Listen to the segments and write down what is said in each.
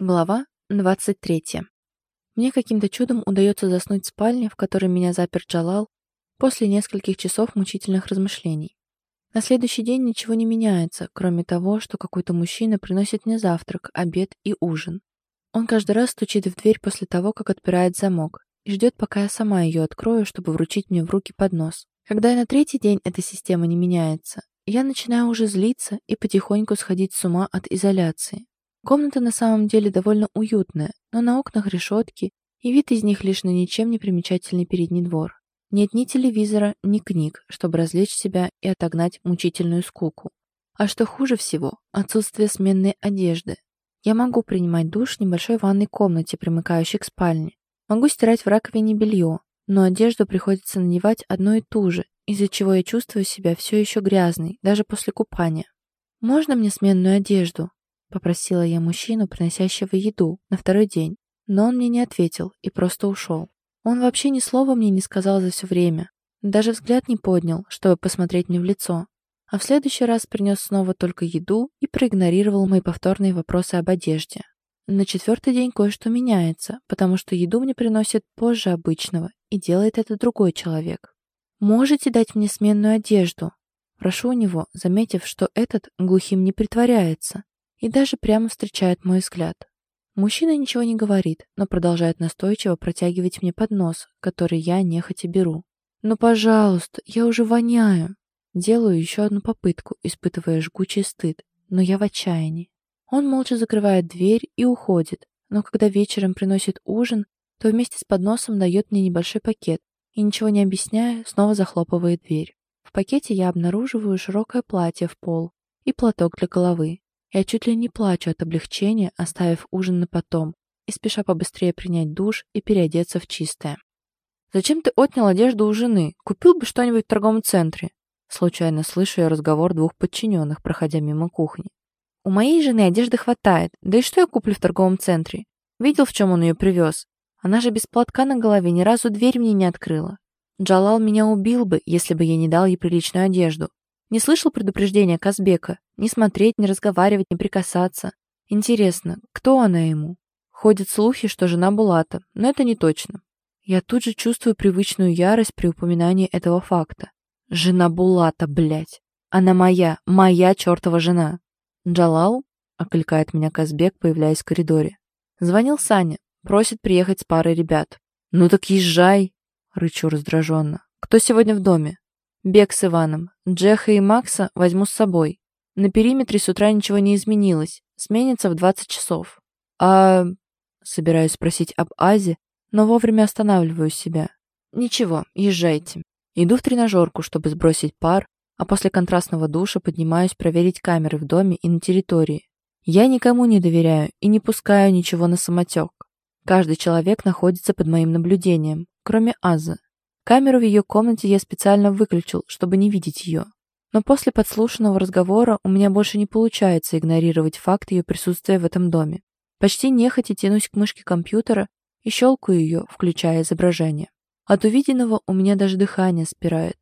Глава 23. Мне каким-то чудом удается заснуть в спальне, в которой меня запер Джалал, после нескольких часов мучительных размышлений. На следующий день ничего не меняется, кроме того, что какой-то мужчина приносит мне завтрак, обед и ужин. Он каждый раз стучит в дверь после того, как отпирает замок, и ждет, пока я сама ее открою, чтобы вручить мне в руки поднос. Когда и на третий день эта система не меняется, я начинаю уже злиться и потихоньку сходить с ума от изоляции. Комната на самом деле довольно уютная, но на окнах решетки, и вид из них лишь на ничем не примечательный передний двор. Нет ни телевизора, ни книг, чтобы развлечь себя и отогнать мучительную скуку. А что хуже всего, отсутствие сменной одежды. Я могу принимать душ в небольшой ванной комнате, примыкающей к спальне. Могу стирать в раковине белье, но одежду приходится надевать одно и ту же, из-за чего я чувствую себя все еще грязной, даже после купания. «Можно мне сменную одежду?» Попросила я мужчину, приносящего еду, на второй день, но он мне не ответил и просто ушел. Он вообще ни слова мне не сказал за все время, даже взгляд не поднял, чтобы посмотреть мне в лицо. А в следующий раз принес снова только еду и проигнорировал мои повторные вопросы об одежде. На четвертый день кое-что меняется, потому что еду мне приносят позже обычного, и делает это другой человек. «Можете дать мне сменную одежду?» Прошу у него, заметив, что этот глухим не притворяется, и даже прямо встречает мой взгляд. Мужчина ничего не говорит, но продолжает настойчиво протягивать мне поднос, который я нехотя беру. «Ну, пожалуйста, я уже воняю!» Делаю еще одну попытку, испытывая жгучий стыд, но я в отчаянии. Он молча закрывает дверь и уходит, но когда вечером приносит ужин, то вместе с подносом дает мне небольшой пакет и, ничего не объясняя, снова захлопывает дверь. В пакете я обнаруживаю широкое платье в пол и платок для головы. Я чуть ли не плачу от облегчения, оставив ужин на потом, и спеша побыстрее принять душ и переодеться в чистое. «Зачем ты отнял одежду у жены? Купил бы что-нибудь в торговом центре?» Случайно слышу я разговор двух подчиненных, проходя мимо кухни. «У моей жены одежды хватает, да и что я куплю в торговом центре? Видел, в чем он ее привез? Она же без платка на голове ни разу дверь мне не открыла. Джалал меня убил бы, если бы я не дал ей приличную одежду. Не слышал предупреждения Казбека? Не смотреть, не разговаривать, не прикасаться. Интересно, кто она ему? Ходят слухи, что жена Булата, но это не точно. Я тут же чувствую привычную ярость при упоминании этого факта. Жена Булата, блядь. Она моя, моя чертова жена. Джалал? Окликает меня Казбек, появляясь в коридоре. Звонил Саня, просит приехать с парой ребят. Ну так езжай, рычу раздраженно. Кто сегодня в доме? Бег с Иваном. Джеха и Макса возьму с собой. На периметре с утра ничего не изменилось. Сменится в 20 часов. А... Собираюсь спросить об Азе, но вовремя останавливаю себя. Ничего, езжайте. Иду в тренажерку, чтобы сбросить пар, а после контрастного душа поднимаюсь проверить камеры в доме и на территории. Я никому не доверяю и не пускаю ничего на самотек. Каждый человек находится под моим наблюдением, кроме Азы. Камеру в ее комнате я специально выключил, чтобы не видеть ее. Но после подслушанного разговора у меня больше не получается игнорировать факт ее присутствия в этом доме. Почти нехотя тянусь к мышке компьютера и щелкаю ее, включая изображение. От увиденного у меня даже дыхание спирает.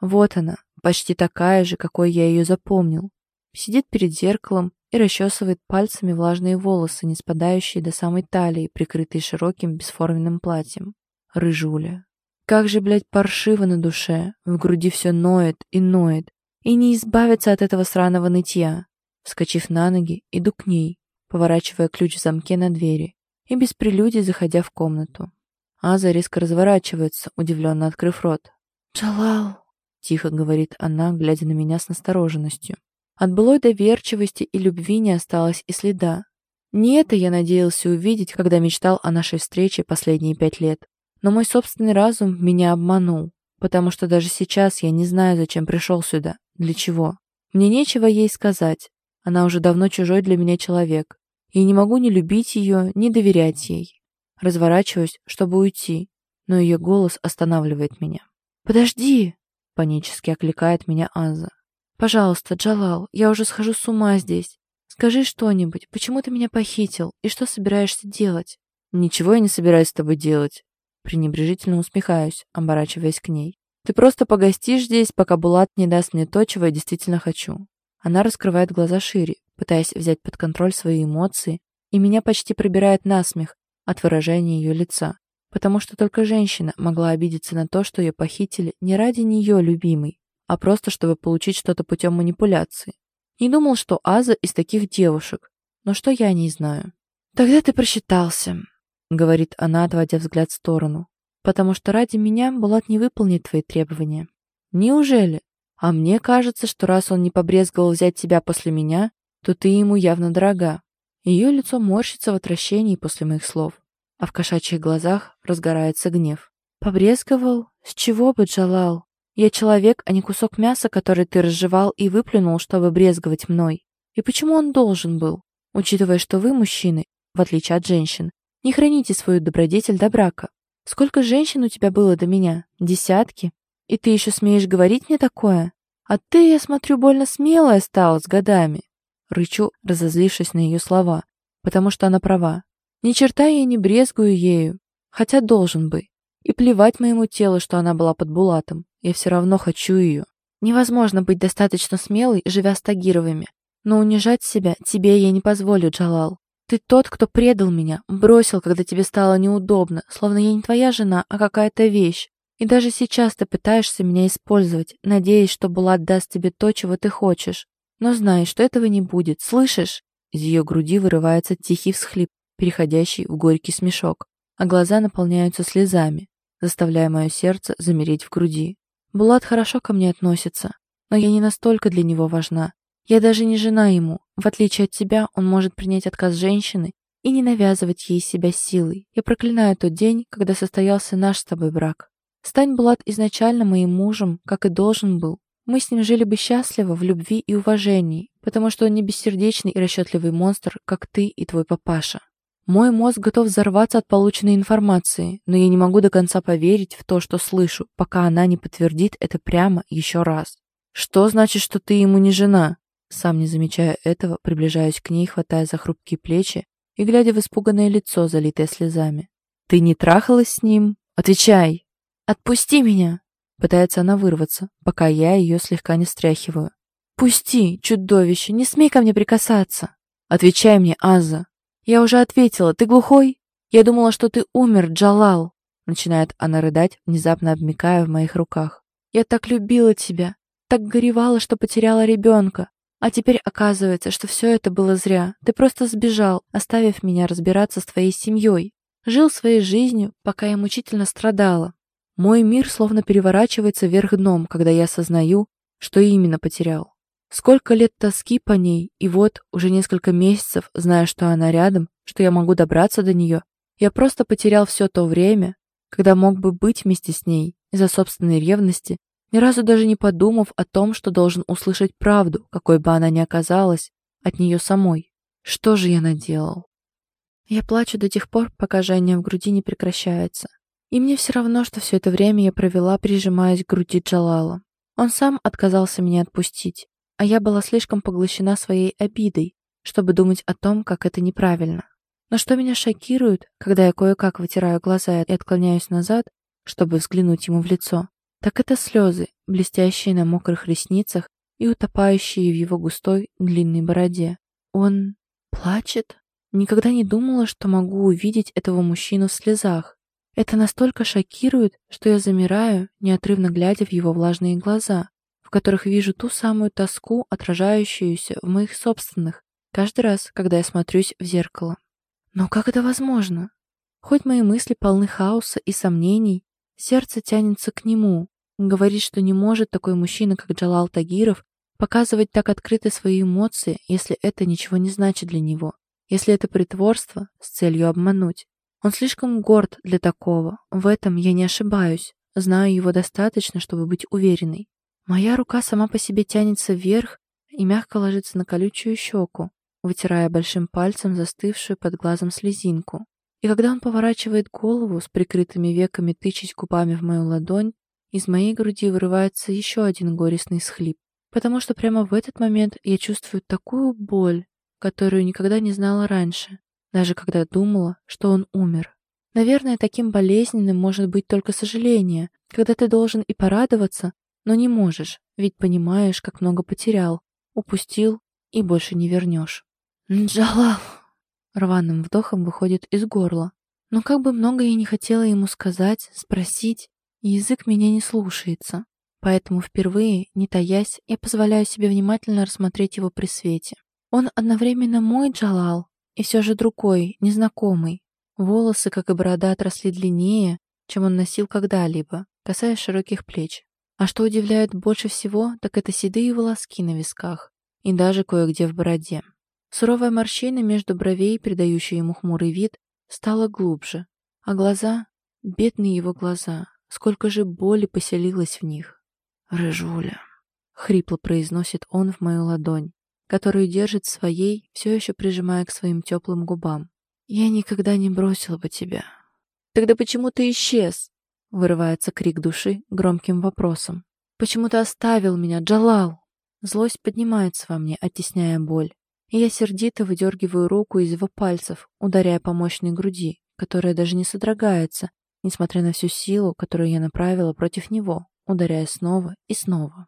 Вот она, почти такая же, какой я ее запомнил. Сидит перед зеркалом и расчесывает пальцами влажные волосы, не спадающие до самой талии, прикрытые широким бесформенным платьем. Рыжуля. Как же, блядь, паршиво на душе. В груди все ноет и ноет. И не избавиться от этого сраного нытья. Вскочив на ноги, иду к ней, поворачивая ключ в замке на двери и без прелюдий заходя в комнату. Аза резко разворачивается, удивленно открыв рот. «Джалал!» — тихо говорит она, глядя на меня с настороженностью. От былой доверчивости и любви не осталось и следа. Не это я надеялся увидеть, когда мечтал о нашей встрече последние пять лет. Но мой собственный разум меня обманул, потому что даже сейчас я не знаю, зачем пришел сюда, для чего. Мне нечего ей сказать. Она уже давно чужой для меня человек. Я не могу ни любить ее, ни доверять ей. Разворачиваюсь, чтобы уйти, но ее голос останавливает меня. «Подожди!» — панически окликает меня Аза. «Пожалуйста, Джалал, я уже схожу с ума здесь. Скажи что-нибудь, почему ты меня похитил и что собираешься делать?» «Ничего я не собираюсь с тобой делать. Пренебрежительно усмехаюсь, оборачиваясь к ней. «Ты просто погостишь здесь, пока Булат не даст мне то, чего я действительно хочу». Она раскрывает глаза шире, пытаясь взять под контроль свои эмоции, и меня почти пробирает насмех от выражения ее лица, потому что только женщина могла обидеться на то, что ее похитили не ради нее любимой, а просто чтобы получить что-то путем манипуляции. Не думал, что Аза из таких девушек, но что я не знаю. «Тогда ты просчитался», — говорит она, отводя взгляд в сторону, «потому что ради меня Булат не выполнит твои требования». «Неужели? А мне кажется, что раз он не побрезговал взять тебя после меня, то ты ему явно дорога». Ее лицо морщится в отвращении после моих слов, а в кошачьих глазах разгорается гнев. «Побрезговал? С чего бы, Джалал? Я человек, а не кусок мяса, который ты разжевал и выплюнул, чтобы брезговать мной. И почему он должен был? Учитывая, что вы, мужчины, в отличие от женщин, не храните свою добродетель до брака. Сколько женщин у тебя было до меня? Десятки? И ты еще смеешь говорить мне такое? А ты, я смотрю, больно смелая стала с годами. Рычу, разозлившись на ее слова, потому что она права. Ни черта я не брезгую ею, хотя должен бы. И плевать моему телу, что она была под Булатом. Я все равно хочу ее. Невозможно быть достаточно смелой, живя с Тагировыми. Но унижать себя тебе я не позволю, Джалал. Ты тот, кто предал меня, бросил, когда тебе стало неудобно, словно я не твоя жена, а какая-то вещь. И даже сейчас ты пытаешься меня использовать, надеясь, что Булат даст тебе то, чего ты хочешь. Но знай, что этого не будет, слышишь?» Из ее груди вырывается тихий всхлип, переходящий в горький смешок, а глаза наполняются слезами, заставляя мое сердце замереть в груди. Булат хорошо ко мне относится, но я не настолько для него важна. Я даже не жена ему. В отличие от тебя, он может принять отказ женщины и не навязывать ей себя силой. Я проклинаю тот день, когда состоялся наш с тобой брак. Стань Булат изначально моим мужем, как и должен был, мы с ним жили бы счастливо в любви и уважении, потому что он не бессердечный и расчетливый монстр, как ты и твой папаша. Мой мозг готов взорваться от полученной информации, но я не могу до конца поверить в то, что слышу, пока она не подтвердит это прямо еще раз. Что значит, что ты ему не жена? Сам не замечая этого, приближаюсь к ней, хватая за хрупкие плечи и глядя в испуганное лицо, залитое слезами. Ты не трахалась с ним? Отвечай! Отпусти меня! Пытается она вырваться, пока я ее слегка не стряхиваю. «Пусти, чудовище, не смей ко мне прикасаться!» «Отвечай мне, Аза!» «Я уже ответила, ты глухой?» «Я думала, что ты умер, Джалал!» Начинает она рыдать, внезапно обмикая в моих руках. «Я так любила тебя, так горевала, что потеряла ребенка. А теперь оказывается, что все это было зря. Ты просто сбежал, оставив меня разбираться с твоей семьей. Жил своей жизнью, пока я мучительно страдала. Мой мир словно переворачивается вверх дном, когда я осознаю, что именно потерял. Сколько лет тоски по ней, и вот уже несколько месяцев, зная, что она рядом, что я могу добраться до нее, я просто потерял все то время, когда мог бы быть вместе с ней из-за собственной ревности, ни разу даже не подумав о том, что должен услышать правду, какой бы она ни оказалась, от нее самой. Что же я наделал? Я плачу до тех пор, пока жжение в груди не прекращается. И мне все равно, что все это время я провела, прижимаясь к груди Джалала. Он сам отказался меня отпустить, а я была слишком поглощена своей обидой, чтобы думать о том, как это неправильно. Но что меня шокирует, когда я кое-как вытираю глаза и отклоняюсь назад, чтобы взглянуть ему в лицо, так это слезы, блестящие на мокрых ресницах и утопающие в его густой длинной бороде. Он плачет? Никогда не думала, что могу увидеть этого мужчину в слезах. Это настолько шокирует, что я замираю, неотрывно глядя в его влажные глаза, в которых вижу ту самую тоску, отражающуюся в моих собственных, каждый раз, когда я смотрюсь в зеркало. Но как это возможно? Хоть мои мысли полны хаоса и сомнений, сердце тянется к нему, говорит, что не может такой мужчина, как Джалал Тагиров, показывать так открыто свои эмоции, если это ничего не значит для него, если это притворство с целью обмануть. Он слишком горд для такого. В этом я не ошибаюсь. Знаю его достаточно, чтобы быть уверенной. Моя рука сама по себе тянется вверх и мягко ложится на колючую щеку, вытирая большим пальцем застывшую под глазом слезинку. И когда он поворачивает голову с прикрытыми веками, тычась губами в мою ладонь, из моей груди вырывается еще один горестный схлип, потому что прямо в этот момент я чувствую такую боль, которую никогда не знала раньше даже когда думала, что он умер. Наверное, таким болезненным может быть только сожаление, когда ты должен и порадоваться, но не можешь, ведь понимаешь, как много потерял, упустил и больше не вернешь. «Джалал!» рваным вдохом выходит из горла. Но как бы много я не хотела ему сказать, спросить, язык меня не слушается. Поэтому впервые, не таясь, я позволяю себе внимательно рассмотреть его при свете. Он одновременно мой Джалал и все же другой, незнакомый. Волосы, как и борода, отросли длиннее, чем он носил когда-либо, касаясь широких плеч. А что удивляет больше всего, так это седые волоски на висках и даже кое-где в бороде. Суровая морщина между бровей, придающая ему хмурый вид, стала глубже, а глаза, бедные его глаза, сколько же боли поселилось в них. «Рыжуля», — хрипло произносит он в мою ладонь, которую держит своей, все еще прижимая к своим теплым губам. «Я никогда не бросил бы тебя». «Тогда почему ты исчез?» — вырывается крик души громким вопросом. «Почему ты оставил меня, Джалал?» Злость поднимается во мне, оттесняя боль. И я сердито выдергиваю руку из его пальцев, ударяя по мощной груди, которая даже не содрогается, несмотря на всю силу, которую я направила против него ударяя снова и снова.